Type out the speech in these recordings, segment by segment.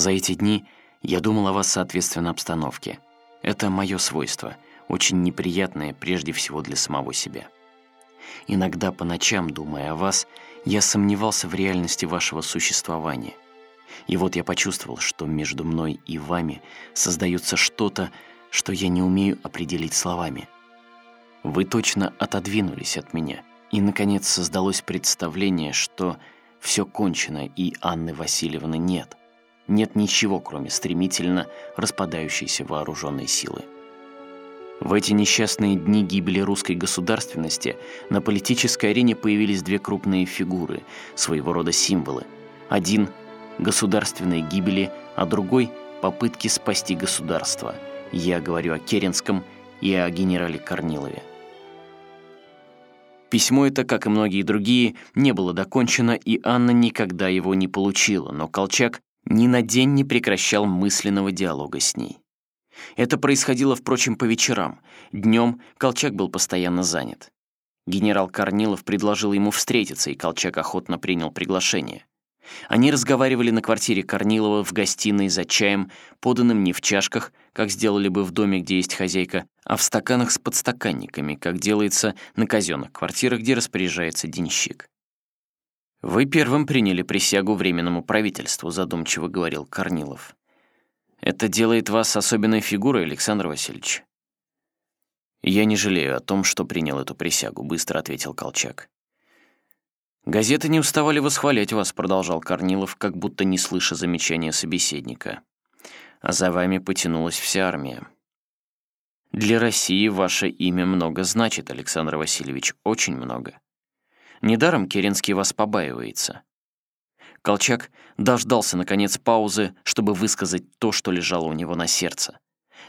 За эти дни я думал о вас соответственно обстановке. Это мое свойство, очень неприятное прежде всего для самого себя. Иногда по ночам, думая о вас, я сомневался в реальности вашего существования. И вот я почувствовал, что между мной и вами создается что-то, что я не умею определить словами. Вы точно отодвинулись от меня, и, наконец, создалось представление, что все кончено, и Анны Васильевны нет. Нет ничего, кроме стремительно распадающейся вооруженной силы. В эти несчастные дни гибели русской государственности на политической арене появились две крупные фигуры, своего рода символы. Один – государственной гибели, а другой – попытки спасти государство. Я говорю о Керенском и о генерале Корнилове. Письмо это, как и многие другие, не было докончено, и Анна никогда его не получила, но Колчак ни на день не прекращал мысленного диалога с ней. Это происходило, впрочем, по вечерам. Днем Колчак был постоянно занят. Генерал Корнилов предложил ему встретиться, и Колчак охотно принял приглашение. Они разговаривали на квартире Корнилова в гостиной за чаем, поданным не в чашках, как сделали бы в доме, где есть хозяйка, а в стаканах с подстаканниками, как делается на казенных квартирах, где распоряжается денщик. «Вы первым приняли присягу Временному правительству», — задумчиво говорил Корнилов. Это делает вас особенной фигурой, Александр Васильевич. Я не жалею о том, что принял эту присягу, быстро ответил Колчак. Газеты не уставали восхвалять вас, продолжал Корнилов, как будто не слыша замечания собеседника. А за вами потянулась вся армия. Для России ваше имя много значит, Александр Васильевич, очень много. Недаром Керенский вас побаивается. Колчак дождался, наконец, паузы, чтобы высказать то, что лежало у него на сердце.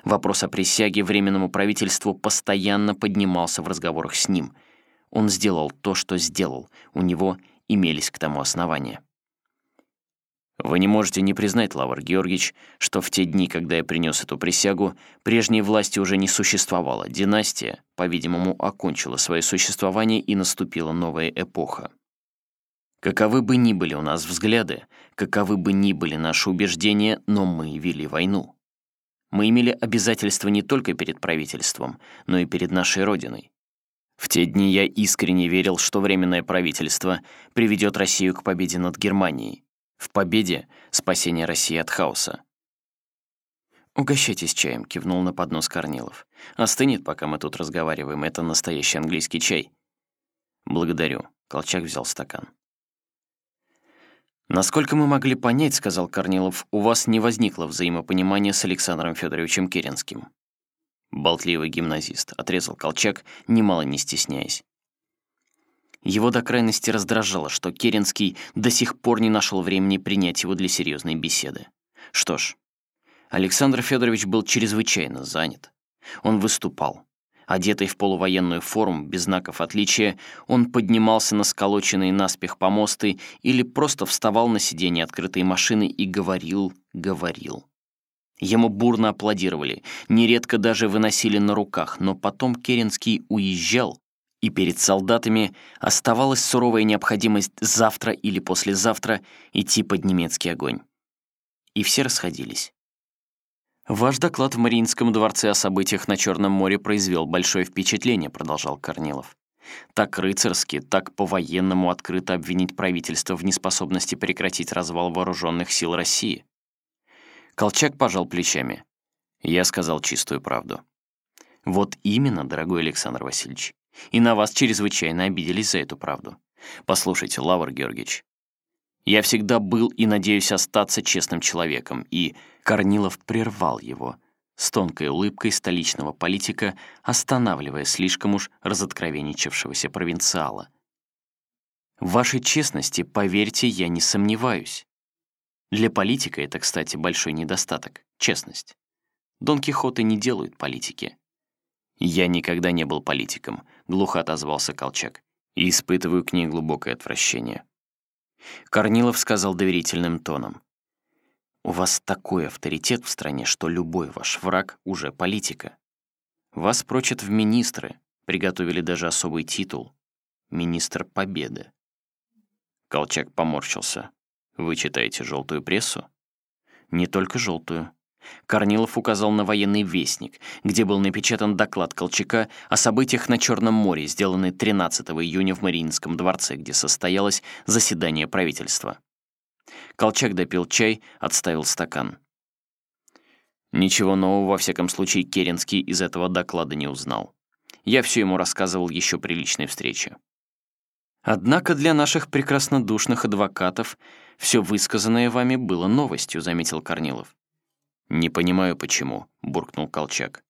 Вопрос о присяге Временному правительству постоянно поднимался в разговорах с ним. Он сделал то, что сделал, у него имелись к тому основания. Вы не можете не признать, Лавр Георгиевич, что в те дни, когда я принес эту присягу, прежней власти уже не существовало. Династия, по-видимому, окончила свое существование и наступила новая эпоха. Каковы бы ни были у нас взгляды, каковы бы ни были наши убеждения, но мы вели войну. Мы имели обязательства не только перед правительством, но и перед нашей Родиной. В те дни я искренне верил, что Временное правительство приведет Россию к победе над Германией. В победе — спасение России от хаоса. «Угощайтесь чаем», — кивнул на поднос Корнилов. «Остынет, пока мы тут разговариваем. Это настоящий английский чай». «Благодарю». Колчак взял стакан. «Насколько мы могли понять, — сказал Корнилов, — у вас не возникло взаимопонимания с Александром Федоровичем Керенским». Болтливый гимназист, — отрезал Колчак, немало не стесняясь. Его до крайности раздражало, что Керенский до сих пор не нашел времени принять его для серьезной беседы. Что ж, Александр Федорович был чрезвычайно занят. Он выступал, Одетый в полувоенную форму, без знаков отличия, он поднимался на сколоченные наспех помосты или просто вставал на сиденье открытой машины и говорил, говорил. Ему бурно аплодировали, нередко даже выносили на руках, но потом Керенский уезжал, и перед солдатами оставалась суровая необходимость завтра или послезавтра идти под немецкий огонь. И все расходились. «Ваш доклад в Мариинском дворце о событиях на Черном море произвел большое впечатление», — продолжал Корнилов. «Так рыцарски, так по-военному открыто обвинить правительство в неспособности прекратить развал вооруженных сил России». Колчак пожал плечами. Я сказал чистую правду. «Вот именно, дорогой Александр Васильевич. И на вас чрезвычайно обиделись за эту правду. Послушайте, Лавр Георгиевич, я всегда был и надеюсь остаться честным человеком, и Корнилов прервал его с тонкой улыбкой столичного политика, останавливая слишком уж разоткровенничавшегося провинциала. В вашей честности, поверьте, я не сомневаюсь. Для политика это, кстати, большой недостаток — честность. Дон Кихоты не делают политики. «Я никогда не был политиком», — глухо отозвался Колчак, «и испытываю к ней глубокое отвращение». Корнилов сказал доверительным тоном. «У вас такой авторитет в стране, что любой ваш враг уже политика. Вас прочат в министры, приготовили даже особый титул — «Министр Победы». Колчак поморщился. «Вы читаете желтую прессу?» Не только желтую. Корнилов указал на военный вестник, где был напечатан доклад Колчака о событиях на Черном море, сделанный 13 июня в Мариинском дворце, где состоялось заседание правительства. Колчак допил чай, отставил стакан. Ничего нового, во всяком случае, Керенский из этого доклада не узнал. Я все ему рассказывал еще при личной встрече. Однако для наших прекраснодушных адвокатов все высказанное вами было новостью, заметил Корнилов. «Не понимаю, почему», — буркнул Колчак.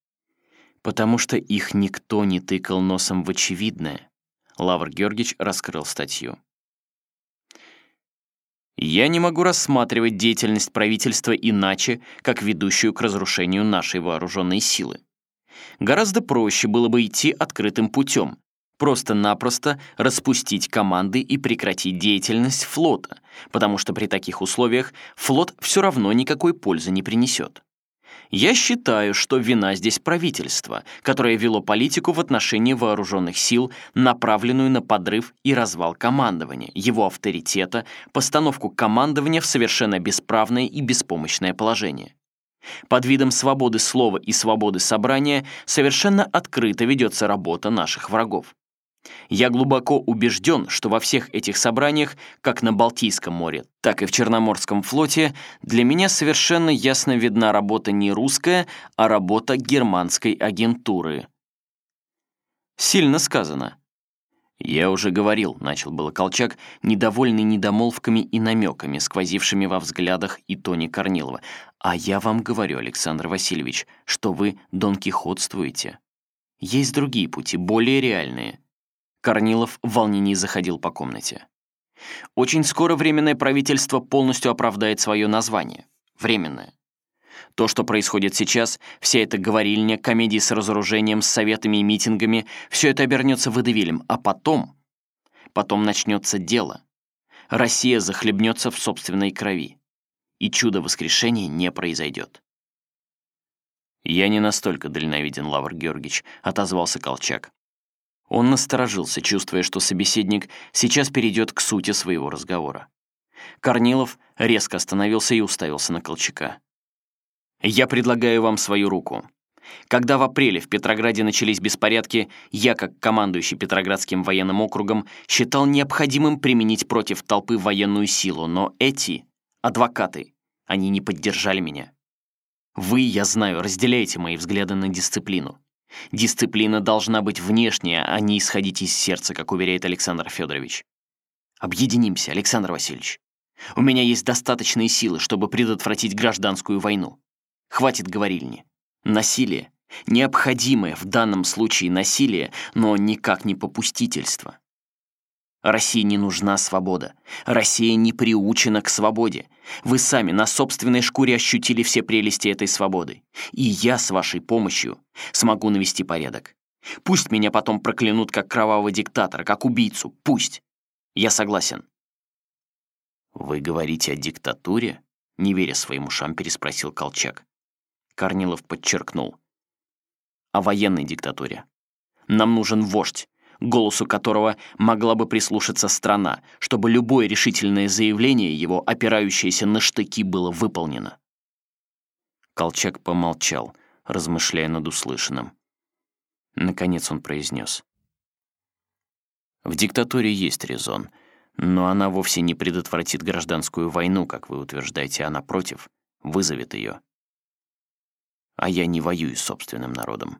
«Потому что их никто не тыкал носом в очевидное». Лавр Георгиевич раскрыл статью. «Я не могу рассматривать деятельность правительства иначе, как ведущую к разрушению нашей вооруженной силы. Гораздо проще было бы идти открытым путем, просто-напросто распустить команды и прекратить деятельность флота, потому что при таких условиях флот все равно никакой пользы не принесет. Я считаю, что вина здесь правительства, которое вело политику в отношении вооруженных сил, направленную на подрыв и развал командования, его авторитета, постановку командования в совершенно бесправное и беспомощное положение. Под видом свободы слова и свободы собрания совершенно открыто ведется работа наших врагов. Я глубоко убежден, что во всех этих собраниях, как на Балтийском море, так и в Черноморском флоте, для меня совершенно ясно видна работа не русская, а работа германской агентуры. Сильно сказано. «Я уже говорил», — начал было Колчак, недовольный недомолвками и намеками, сквозившими во взглядах и тоне Корнилова. «А я вам говорю, Александр Васильевич, что вы донкихотствуете. Есть другие пути, более реальные. Корнилов в волнении заходил по комнате. Очень скоро Временное правительство полностью оправдает свое название. Временное. То, что происходит сейчас, вся эта говорильня, комедии с разоружением, с советами и митингами, все это обернется водевилем, а потом... Потом начнется дело. Россия захлебнется в собственной крови. И чудо воскрешения не произойдет. «Я не настолько дальновиден, Лавр Георгиевич», — отозвался Колчак. Он насторожился, чувствуя, что собеседник сейчас перейдет к сути своего разговора. Корнилов резко остановился и уставился на Колчака. «Я предлагаю вам свою руку. Когда в апреле в Петрограде начались беспорядки, я, как командующий Петроградским военным округом, считал необходимым применить против толпы военную силу, но эти, адвокаты, они не поддержали меня. Вы, я знаю, разделяете мои взгляды на дисциплину. Дисциплина должна быть внешняя, а не исходить из сердца, как уверяет Александр Федорович. Объединимся, Александр Васильевич. У меня есть достаточные силы, чтобы предотвратить гражданскую войну. Хватит говорильни. Насилие. Необходимое в данном случае насилие, но никак не попустительство. России не нужна свобода. Россия не приучена к свободе. Вы сами на собственной шкуре ощутили все прелести этой свободы. И я с вашей помощью смогу навести порядок. Пусть меня потом проклянут как кровавого диктатора, как убийцу. Пусть. Я согласен. «Вы говорите о диктатуре?» Не веря своим ушам, переспросил Колчак. Корнилов подчеркнул. «О военной диктатуре. Нам нужен вождь, голосу которого могла бы прислушаться страна, чтобы любое решительное заявление его, опирающееся на штыки, было выполнено. Колчак помолчал, размышляя над услышанным. Наконец он произнес. В диктатуре есть резон, но она вовсе не предотвратит гражданскую войну, как вы утверждаете, а напротив, вызовет ее. А я не воюю с собственным народом.